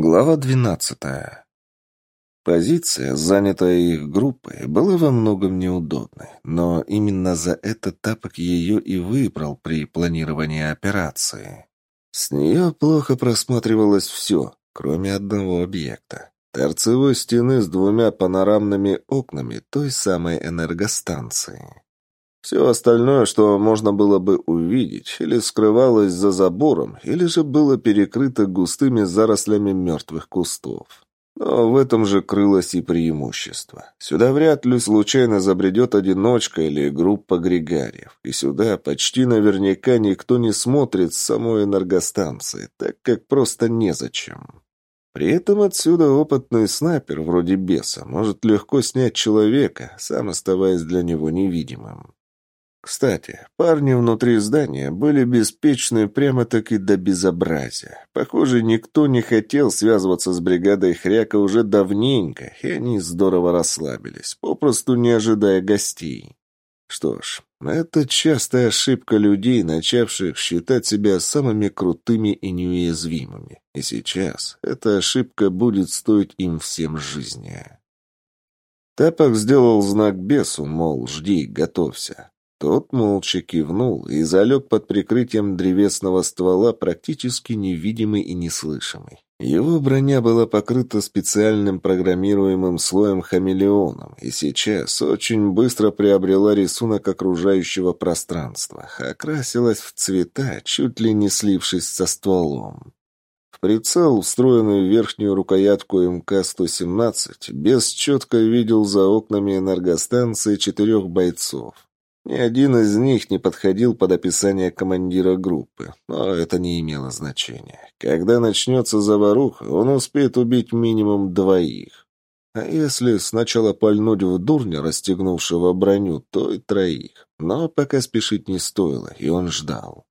Глава двенадцатая. Позиция, занятая их группой, была во многом неудобной, но именно за этот тапок ее и выбрал при планировании операции. С нее плохо просматривалось все, кроме одного объекта. Торцевой стены с двумя панорамными окнами той самой энергостанции. Все остальное, что можно было бы увидеть, или скрывалось за забором, или же было перекрыто густыми зарослями мертвых кустов. Но в этом же крылось и преимущество. Сюда вряд ли случайно забредет одиночка или группа грегариев. И сюда почти наверняка никто не смотрит с самой энергостанции, так как просто незачем. При этом отсюда опытный снайпер, вроде беса, может легко снять человека, сам оставаясь для него невидимым. Кстати, парни внутри здания были беспечны прямо-таки до безобразия. Похоже, никто не хотел связываться с бригадой Хряка уже давненько, и они здорово расслабились, попросту не ожидая гостей. Что ж, это частая ошибка людей, начавших считать себя самыми крутыми и неуязвимыми. И сейчас эта ошибка будет стоить им всем жизни. Тапок сделал знак бесу, мол, жди, готовься. Тот молча кивнул и залег под прикрытием древесного ствола, практически невидимый и неслышимый. Его броня была покрыта специальным программируемым слоем хамелеоном, и сейчас очень быстро приобрела рисунок окружающего пространства, окрасилась в цвета, чуть ли не слившись со стволом. В прицел, встроенный в верхнюю рукоятку МК-117, без четко видел за окнами энергостанции четырех бойцов. Ни один из них не подходил под описание командира группы, но это не имело значения. Когда начнется заваруха, он успеет убить минимум двоих. А если сначала пальнуть в дурня, расстегнувшего броню, то и троих. Но пока спешить не стоило, и он ждал.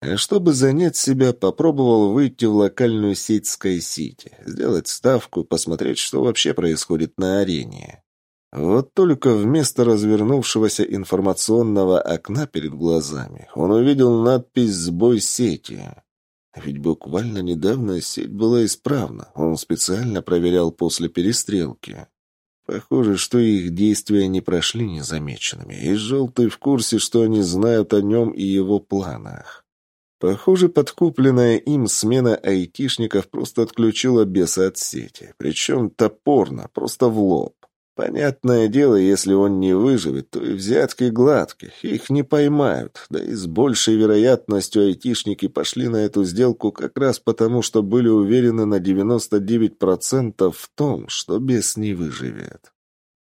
А чтобы занять себя, попробовал выйти в локальную сеть Sky-City, сделать ставку, посмотреть, что вообще происходит на арене. Вот только вместо развернувшегося информационного окна перед глазами он увидел надпись «Сбой сети». Ведь буквально недавно сеть была исправна, он специально проверял после перестрелки. Похоже, что их действия не прошли незамеченными, и Желтый в курсе, что они знают о нем и его планах. Похоже, подкупленная им смена айтишников просто отключила беса от сети, причем топорно, просто в лоб. Понятное дело, если он не выживет, то и взятки гладких, их не поймают. Да и с большей вероятностью айтишники пошли на эту сделку как раз потому, что были уверены на 99% в том, что бес не выживет.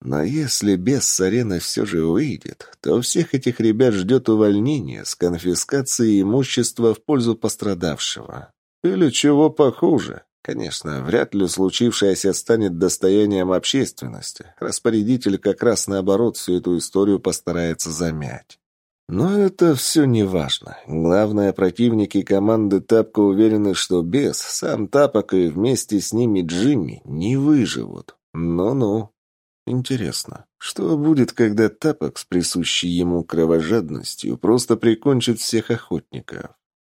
Но если бес с арены все же выйдет, то всех этих ребят ждет увольнение с конфискацией имущества в пользу пострадавшего. Или чего похуже, Конечно, вряд ли случившееся станет достоянием общественности. Распорядитель как раз наоборот всю эту историю постарается замять. Но это все не важно. Главное, противники команды Тапка уверены, что без сам Тапок и вместе с ними Джимми не выживут. Ну-ну. Интересно, что будет, когда Тапок с присущей ему кровожадностью просто прикончит всех охотников?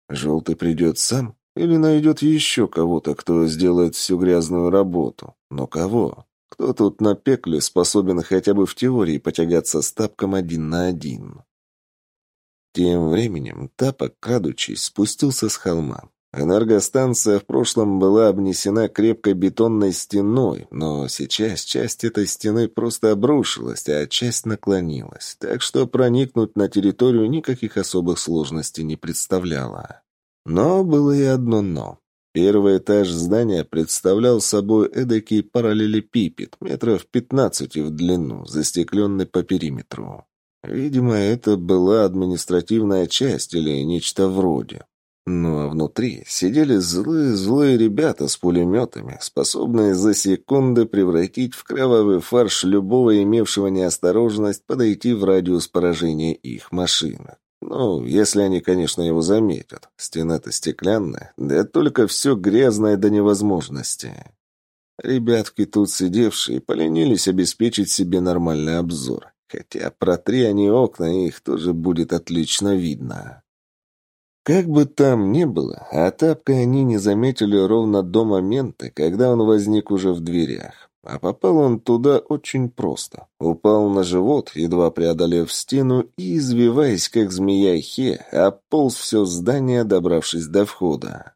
Желтый придет сам или найдет еще кого-то, кто сделает всю грязную работу. Но кого? Кто тут на пекле способен хотя бы в теории потягаться с тапком один на один? Тем временем тапок, крадучись, спустился с холма. Энергостанция в прошлом была обнесена крепкой бетонной стеной, но сейчас часть этой стены просто обрушилась, а часть наклонилась, так что проникнуть на территорию никаких особых сложностей не представляло. Но было и одно «но». Первый этаж здания представлял собой эдакий параллелепипед, метров пятнадцати в длину, застекленный по периметру. Видимо, это была административная часть или нечто вроде. Ну а внутри сидели злые-злые ребята с пулеметами, способные за секунды превратить в кровавый фарш любого имевшего неосторожность подойти в радиус поражения их машинок. Ну, если они, конечно, его заметят. Стена-то стеклянная, да только все грязное до невозможности. Ребятки тут сидевшие поленились обеспечить себе нормальный обзор. Хотя протри они окна, их тоже будет отлично видно. Как бы там ни было, а тапкой они не заметили ровно до момента, когда он возник уже в дверях. А попал он туда очень просто. Упал на живот, едва преодолев стену, и, извиваясь, как змея Хе, ополз все здание, добравшись до входа.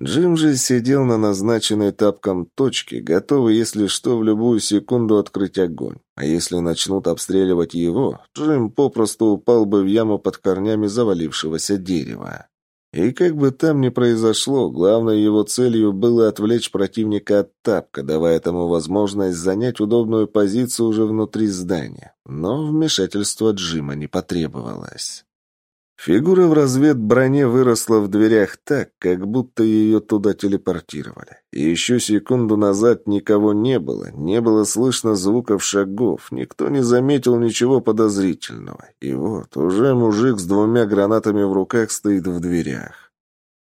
Джим же сидел на назначенной тапком точке, готовый, если что, в любую секунду открыть огонь. А если начнут обстреливать его, Джим попросту упал бы в яму под корнями завалившегося дерева. И как бы там ни произошло, главной его целью было отвлечь противника от тапка, давая тому возможность занять удобную позицию уже внутри здания. Но вмешательство Джима не потребовалось. Фигура в разведброне выросла в дверях так, как будто ее туда телепортировали. И еще секунду назад никого не было, не было слышно звуков шагов, никто не заметил ничего подозрительного. И вот уже мужик с двумя гранатами в руках стоит в дверях.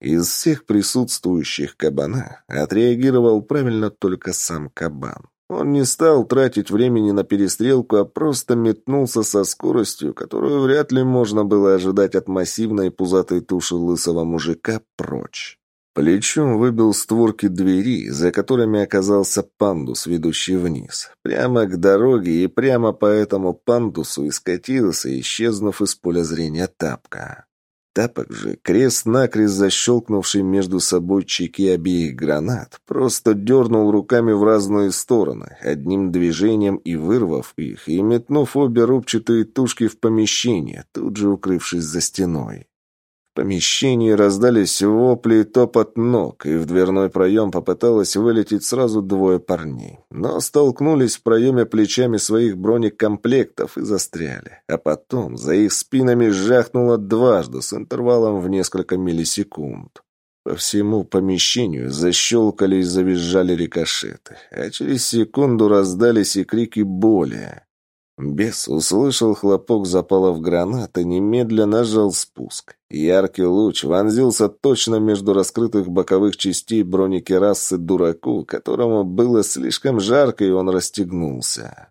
Из всех присутствующих кабана отреагировал правильно только сам кабан. Он не стал тратить времени на перестрелку, а просто метнулся со скоростью, которую вряд ли можно было ожидать от массивной пузатой туши лысого мужика, прочь. Плечом выбил створки двери, за которыми оказался пандус, ведущий вниз. Прямо к дороге и прямо по этому пандусу и скатился, исчезнув из поля зрения тапка. Тапок же, крест-накрест защелкнувший между собой чеки обеих гранат, просто дернул руками в разные стороны, одним движением и вырвав их, и метнув обе рубчатые тушки в помещение, тут же укрывшись за стеной. Помещении раздались вопли и топот ног, и в дверной проем попыталось вылететь сразу двое парней. Но столкнулись в проеме плечами своих бронекомплектов и застряли. А потом за их спинами жахнуло дважды с интервалом в несколько миллисекунд. По всему помещению защелкали и завизжали рикошеты, а через секунду раздались и крики боли. Бес услышал хлопок запалов гранат и немедленно нажал спуск. Яркий луч вонзился точно между раскрытых боковых частей бронекерасы дураку, которому было слишком жарко, и он расстегнулся.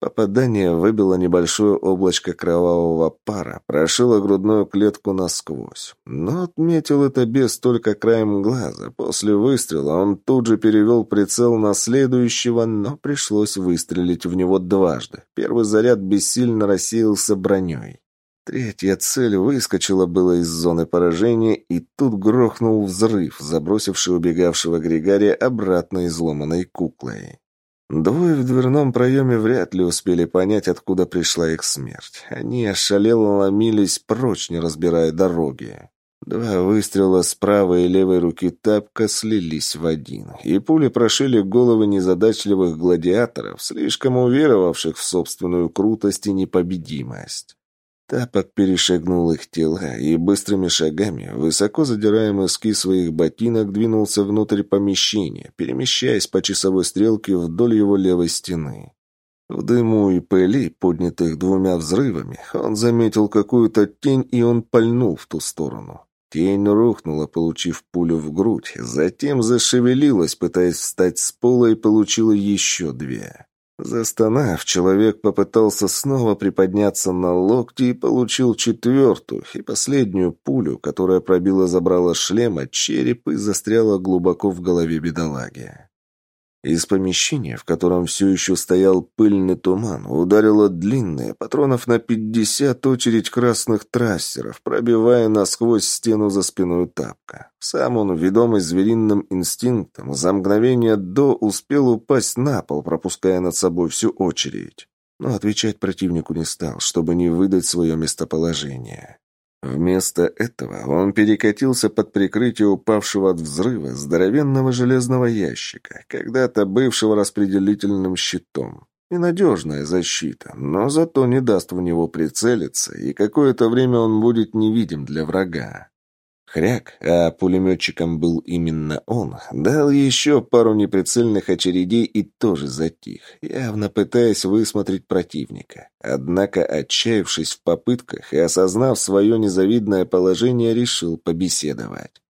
Попадание выбило небольшое облачко кровавого пара, прошило грудную клетку насквозь. Но отметил это без только краем глаза. После выстрела он тут же перевел прицел на следующего, но пришлось выстрелить в него дважды. Первый заряд бессильно рассеялся броней. Третья цель выскочила было из зоны поражения, и тут грохнул взрыв, забросивший убегавшего Григория обратно изломанной куклой. Двое в дверном проеме вряд ли успели понять, откуда пришла их смерть. Они ошалело ломились прочь, не разбирая дороги. Два выстрела с правой и левой руки тапка слились в один, и пули прошили головы незадачливых гладиаторов, слишком уверовавших в собственную крутость и непобедимость. Тапок перешагнул их тела и быстрыми шагами, высоко задирая мыски своих ботинок, двинулся внутрь помещения, перемещаясь по часовой стрелке вдоль его левой стены. В дыму и пыли, поднятых двумя взрывами, он заметил какую-то тень, и он пальнул в ту сторону. Тень рухнула, получив пулю в грудь, затем зашевелилась, пытаясь встать с пола, и получила еще две. Застонав, человек попытался снова приподняться на локти и получил четвертую и последнюю пулю, которая пробила забрала шлема, череп и застряла глубоко в голове бедолаги. Из помещения, в котором все еще стоял пыльный туман, ударила длинная, патронов на пятьдесят очередь красных трассеров, пробивая насквозь стену за спиной тапка. Сам он, ведомый звериным инстинктом, за мгновение до успел упасть на пол, пропуская над собой всю очередь. Но отвечать противнику не стал, чтобы не выдать свое местоположение. Вместо этого он перекатился под прикрытие упавшего от взрыва здоровенного железного ящика, когда-то бывшего распределительным щитом. Ненадежная защита, но зато не даст в него прицелиться, и какое-то время он будет невидим для врага. Хряк, а пулеметчиком был именно он, дал еще пару неприцельных очередей и тоже затих, явно пытаясь высмотреть противника. Однако, отчаявшись в попытках и осознав свое незавидное положение, решил побеседовать.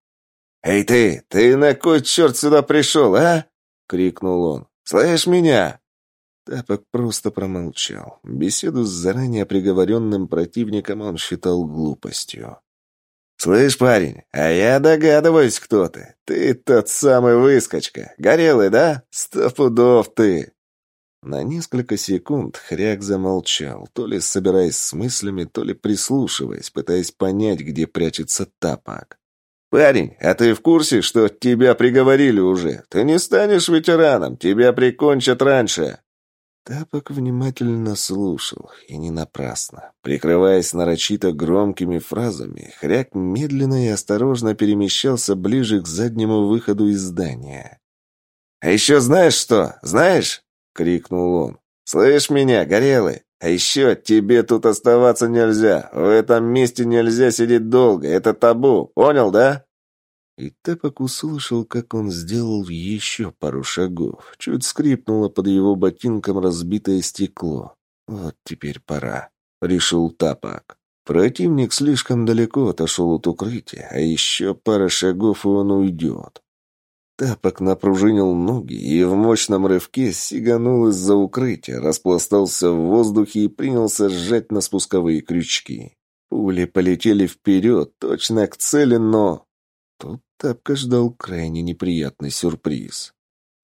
«Эй ты! Ты на кой черт сюда пришел, а?» — крикнул он. «Слышь меня?» Тапок просто промолчал. Беседу с заранее приговоренным противником он считал глупостью. «Слышь, парень, а я догадываюсь, кто ты. Ты тот самый выскочка. Горелый, да? Сто пудов ты!» На несколько секунд Хряк замолчал, то ли собираясь с мыслями, то ли прислушиваясь, пытаясь понять, где прячется тапок. «Парень, а ты в курсе, что тебя приговорили уже? Ты не станешь ветераном, тебя прикончат раньше!» Тапок внимательно слушал, и не напрасно. Прикрываясь нарочито громкими фразами, Хряк медленно и осторожно перемещался ближе к заднему выходу из здания. «А еще знаешь что? Знаешь?» — крикнул он. «Слышь меня, Горелый? А еще тебе тут оставаться нельзя. В этом месте нельзя сидеть долго. Это табу. Понял, да?» И Тепок услышал, как он сделал еще пару шагов. Чуть скрипнуло под его ботинком разбитое стекло. «Вот теперь пора», — решил Тапок. Противник слишком далеко отошел от укрытия, а еще пара шагов, и он уйдет. Тапок напружинил ноги и в мощном рывке сиганул из-за укрытия, распластался в воздухе и принялся сжать на спусковые крючки. Пули полетели вперед, точно к цели, но... Тут Тапка ждал крайне неприятный сюрприз.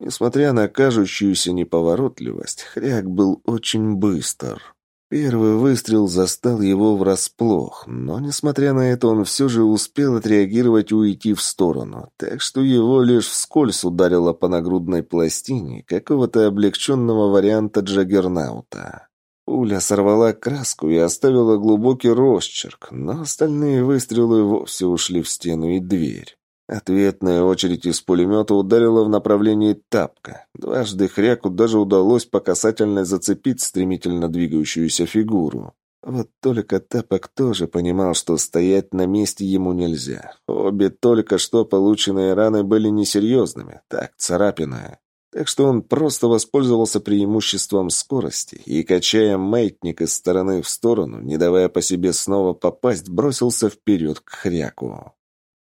Несмотря на кажущуюся неповоротливость, хряк был очень быстр. Первый выстрел застал его врасплох, но, несмотря на это, он все же успел отреагировать и уйти в сторону, так что его лишь вскользь ударило по нагрудной пластине какого-то облегченного варианта Джаггернаута. Пуля сорвала краску и оставила глубокий росчерк, но остальные выстрелы вовсе ушли в стену и дверь. Ответная очередь из пулемета ударила в направлении тапка. Дважды хряку даже удалось по касательной зацепить стремительно двигающуюся фигуру. Вот только Тапок тоже понимал, что стоять на месте ему нельзя. Обе только что полученные раны были несерьезными, так, царапины. Так что он просто воспользовался преимуществом скорости и, качая маятник из стороны в сторону, не давая по себе снова попасть, бросился вперед к хряку.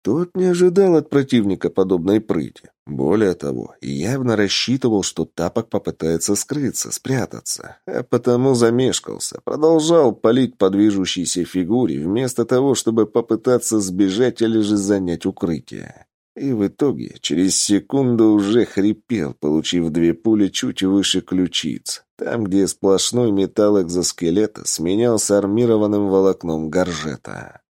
Тот не ожидал от противника подобной прыти. Более того, явно рассчитывал, что Тапок попытается скрыться, спрятаться, а потому замешкался, продолжал палить по движущейся фигуре, вместо того, чтобы попытаться сбежать или же занять укрытие. И в итоге через секунду уже хрипел, получив две пули чуть выше ключиц, там, где сплошной металл экзоскелета сменялся армированным волокном горжета.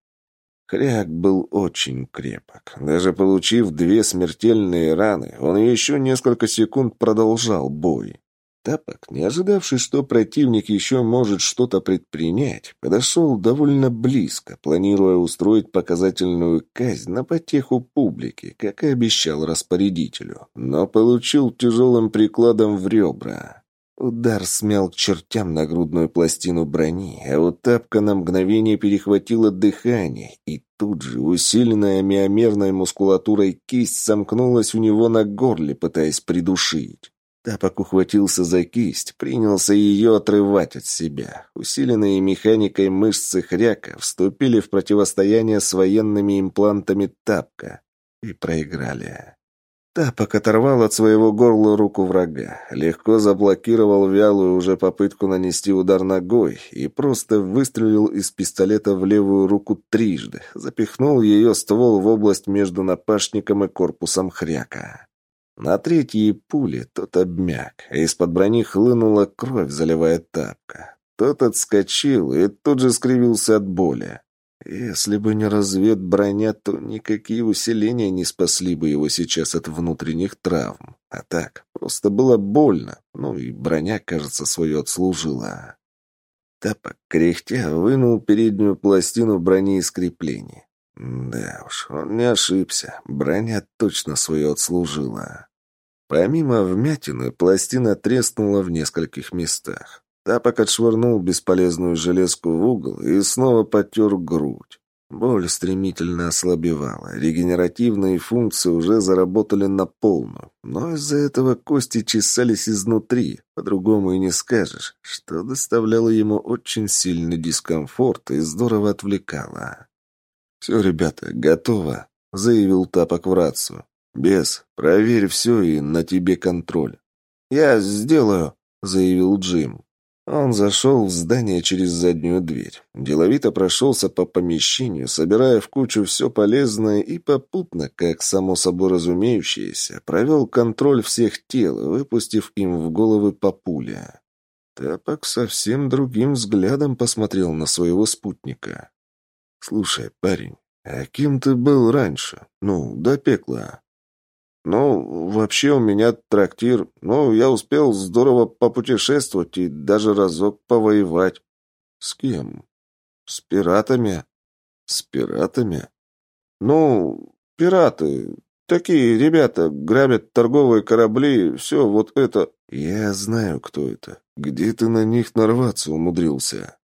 Хряк был очень крепок. Даже получив две смертельные раны, он еще несколько секунд продолжал бой. Тапок, не ожидавший, что противник еще может что-то предпринять, подошел довольно близко, планируя устроить показательную казнь на потеху публики, как и обещал распорядителю, но получил тяжелым прикладом в ребра. Удар смял к чертям нагрудную пластину брони, а у тапка на мгновение перехватило дыхание, и тут же, усиленная миомерной мускулатурой, кисть сомкнулась у него на горле, пытаясь придушить. Тапок ухватился за кисть, принялся ее отрывать от себя. Усиленные механикой мышцы хряка вступили в противостояние с военными имплантами тапка и проиграли. Тапок оторвал от своего горла руку врага, легко заблокировал вялую уже попытку нанести удар ногой и просто выстрелил из пистолета в левую руку трижды, запихнул ее ствол в область между напашником и корпусом хряка. На третьей пуле тот обмяк, а из-под брони хлынула кровь, заливая тапка. Тот отскочил и тут же скривился от боли. Если бы не разведброня, то никакие усиления не спасли бы его сейчас от внутренних травм. А так, просто было больно. Ну и броня, кажется, свое отслужила. Тапок, кряхтя, вынул переднюю пластину брони из крепления. Да уж, он не ошибся. Броня точно свое отслужила. Помимо вмятины, пластина треснула в нескольких местах. Тапок отшвырнул бесполезную железку в угол и снова потер грудь. Боль стремительно ослабевала, регенеративные функции уже заработали на полную, но из-за этого кости чесались изнутри, по-другому и не скажешь, что доставляло ему очень сильный дискомфорт и здорово отвлекало. «Все, ребята, готово», — заявил Тапок в рацию. «Бес, проверь все и на тебе контроль». «Я сделаю», — заявил Джим. Он зашел в здание через заднюю дверь. Деловито прошелся по помещению, собирая в кучу все полезное и попутно, как само собой разумеющееся, провел контроль всех тел, выпустив им в головы по. Тапок совсем другим взглядом посмотрел на своего спутника. «Слушай, парень, а кем ты был раньше? Ну, до пекла?» «Ну, вообще у меня трактир. Ну, я успел здорово попутешествовать и даже разок повоевать». «С кем?» «С пиратами». «С пиратами?» «Ну, пираты. Такие ребята грабят торговые корабли, все вот это...» «Я знаю, кто это. Где ты на них нарваться умудрился?»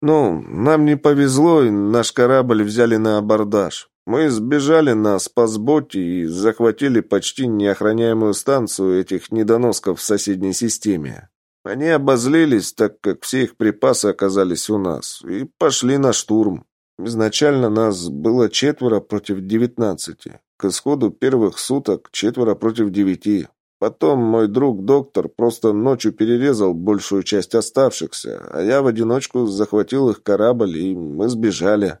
«Ну, нам не повезло, и наш корабль взяли на абордаж. Мы сбежали на спасботе и захватили почти неохраняемую станцию этих недоносков в соседней системе. Они обозлились, так как все их припасы оказались у нас, и пошли на штурм. Изначально нас было четверо против девятнадцати. К исходу первых суток четверо против девяти. Потом мой друг-доктор просто ночью перерезал большую часть оставшихся, а я в одиночку захватил их корабль, и мы сбежали.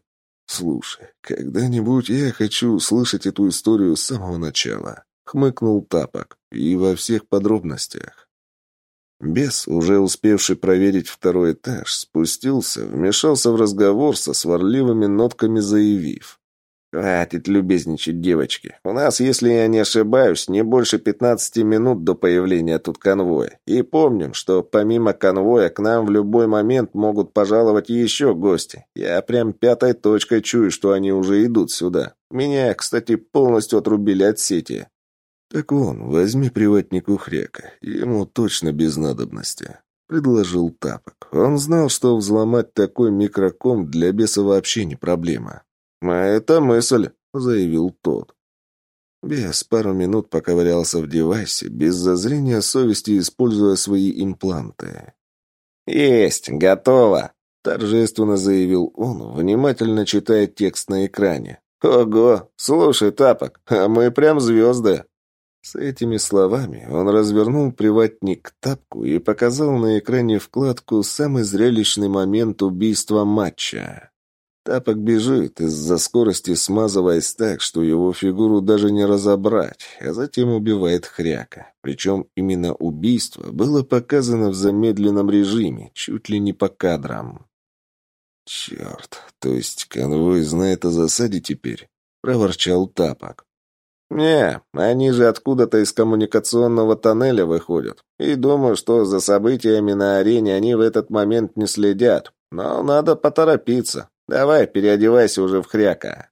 «Слушай, когда-нибудь я хочу слышать эту историю с самого начала», — хмыкнул Тапок, — «и во всех подробностях». Бес, уже успевший проверить второй этаж, спустился, вмешался в разговор со сварливыми нотками, заявив. «Хватит любезничать, девочки. У нас, если я не ошибаюсь, не больше пятнадцати минут до появления тут конвоя. И помним, что помимо конвоя к нам в любой момент могут пожаловать еще гости. Я прям пятой точкой чую, что они уже идут сюда. Меня, кстати, полностью отрубили от сети». «Так вон, возьми приватнику хряка. Ему точно без надобности», — предложил Тапок. Он знал, что взломать такой микроком для беса вообще не проблема. «А это мысль», — заявил тот. Бес пару минут поковырялся в девайсе, без зазрения совести используя свои импланты. «Есть, готово», — торжественно заявил он, внимательно читая текст на экране. «Ого! Слушай, Тапок, а мы прям звезды!» С этими словами он развернул приватник к тапку и показал на экране вкладку «Самый зрелищный момент убийства матча». Тапок бежит, из-за скорости смазываясь так, что его фигуру даже не разобрать, а затем убивает хряка. Причем именно убийство было показано в замедленном режиме, чуть ли не по кадрам. «Черт, то есть конвой знает о засаде теперь?» — проворчал Тапок. «Не, они же откуда-то из коммуникационного тоннеля выходят. И думаю, что за событиями на арене они в этот момент не следят. Но надо поторопиться. Давай, переодевайся уже в хряка.